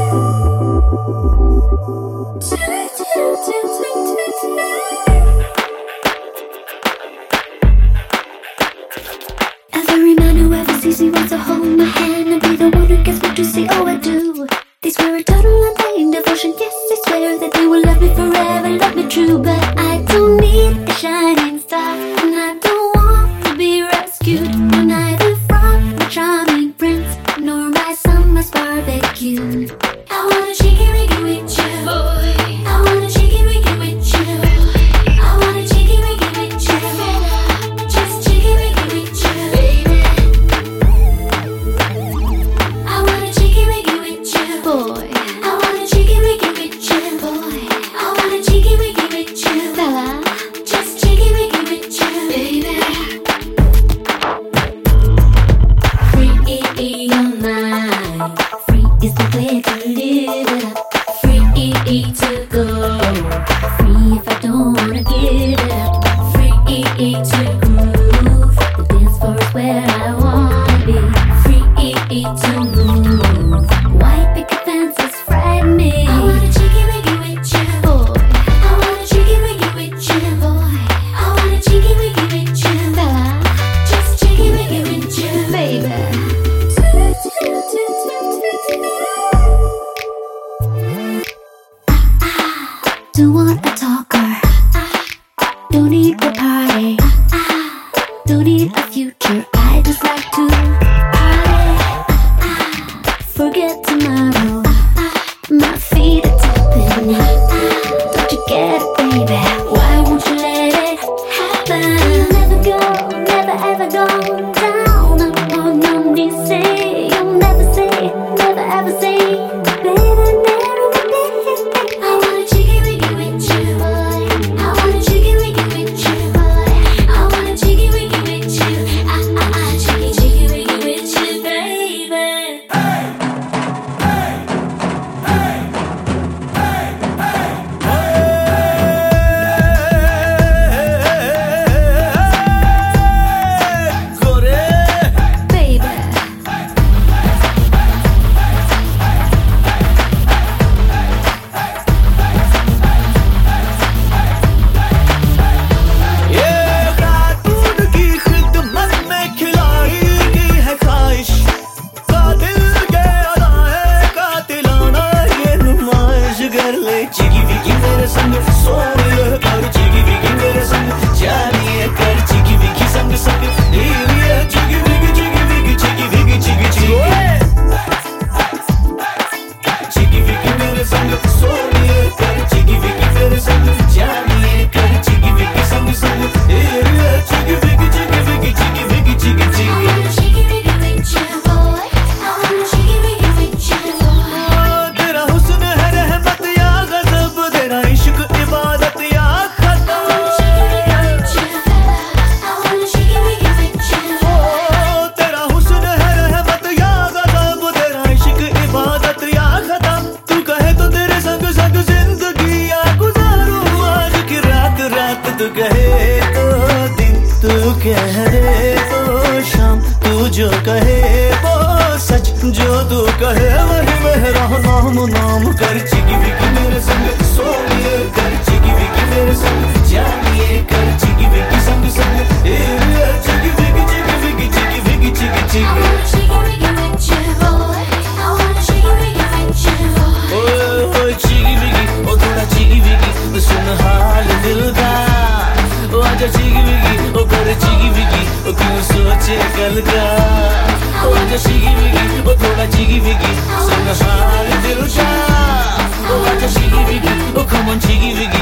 Every man who ever sees me wants to hold my hand and be the one who gets me to see all I do. They swear a total undying devotion, yes, they swear that they will love me forever, love me true, but. Don't need a party. Don't need a future. I just like to party. Forget tomorrow. My feet are tapping. Don't you get it, baby? Why won't you let it happen? Never go, never ever go down. No, no, no, no, no, no, no, no, no, no, no, no, no, जो कहे वो सच जो तू कहे वही मेरा नाम नाम कर चिकी विकी मेरे संग सोनिए कर चिकी विकी मेरे संग जानिए कर चिकी विकी संग संग ए चिकी विकी चिकी विकी चिकी विकी चिकी चिकी। चिकी विकी सुन हाल दिल का ओ आजा चिकी विकी చేయగలుగా కొంచెం సిగివిగి ఒక్కడ చిగివిగి సంగసారి తెలుసా కొంచెం సిగివిగి ఒక మంచిగివిగి